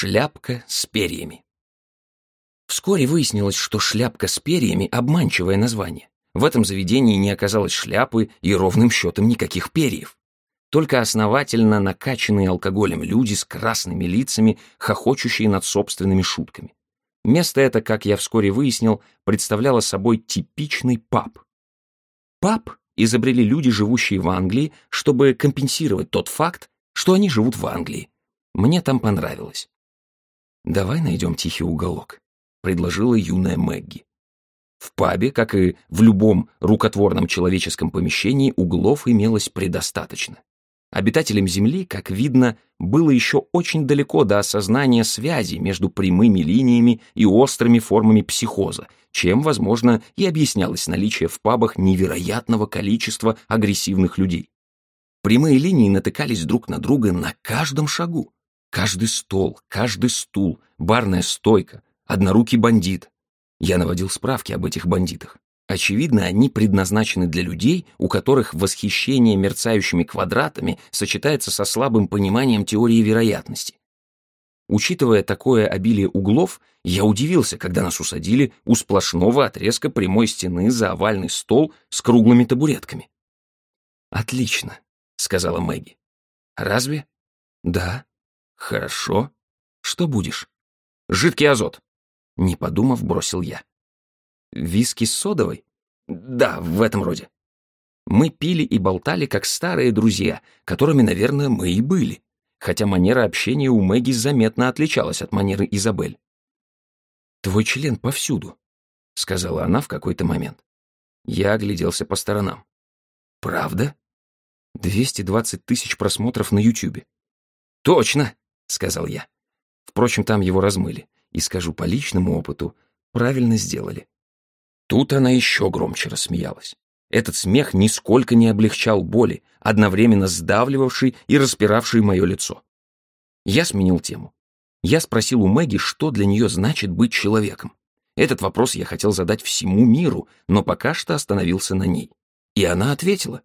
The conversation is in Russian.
Шляпка с перьями. Вскоре выяснилось, что шляпка с перьями — обманчивое название. В этом заведении не оказалось шляпы и ровным счетом никаких перьев. Только основательно накачанные алкоголем люди с красными лицами, хохочущие над собственными шутками. Место это, как я вскоре выяснил, представляло собой типичный паб. Паб изобрели люди, живущие в Англии, чтобы компенсировать тот факт, что они живут в Англии. Мне там понравилось. «Давай найдем тихий уголок», — предложила юная Мэгги. В пабе, как и в любом рукотворном человеческом помещении, углов имелось предостаточно. Обитателям Земли, как видно, было еще очень далеко до осознания связи между прямыми линиями и острыми формами психоза, чем, возможно, и объяснялось наличие в пабах невероятного количества агрессивных людей. Прямые линии натыкались друг на друга на каждом шагу. Каждый стол, каждый стул, барная стойка, однорукий бандит. Я наводил справки об этих бандитах. Очевидно, они предназначены для людей, у которых восхищение мерцающими квадратами сочетается со слабым пониманием теории вероятности. Учитывая такое обилие углов, я удивился, когда нас усадили у сплошного отрезка прямой стены за овальный стол с круглыми табуретками. «Отлично», — сказала Мэгги. «Разве?» «Да». «Хорошо. Что будешь?» «Жидкий азот», — не подумав, бросил я. Виски с содовой? Да, в этом роде. Мы пили и болтали, как старые друзья, которыми, наверное, мы и были, хотя манера общения у Мэгги заметно отличалась от манеры Изабель. «Твой член повсюду», — сказала она в какой-то момент. Я огляделся по сторонам. «Правда?» «220 тысяч просмотров на Ютубе». «Точно!» — сказал я. Впрочем, там его размыли. И скажу по личному опыту, правильно сделали. Тут она еще громче рассмеялась. Этот смех нисколько не облегчал боли, одновременно сдавливавший и распиравший мое лицо. Я сменил тему. Я спросил у Мэгги, что для нее значит быть человеком. Этот вопрос я хотел задать всему миру, но пока что остановился на ней. И она ответила.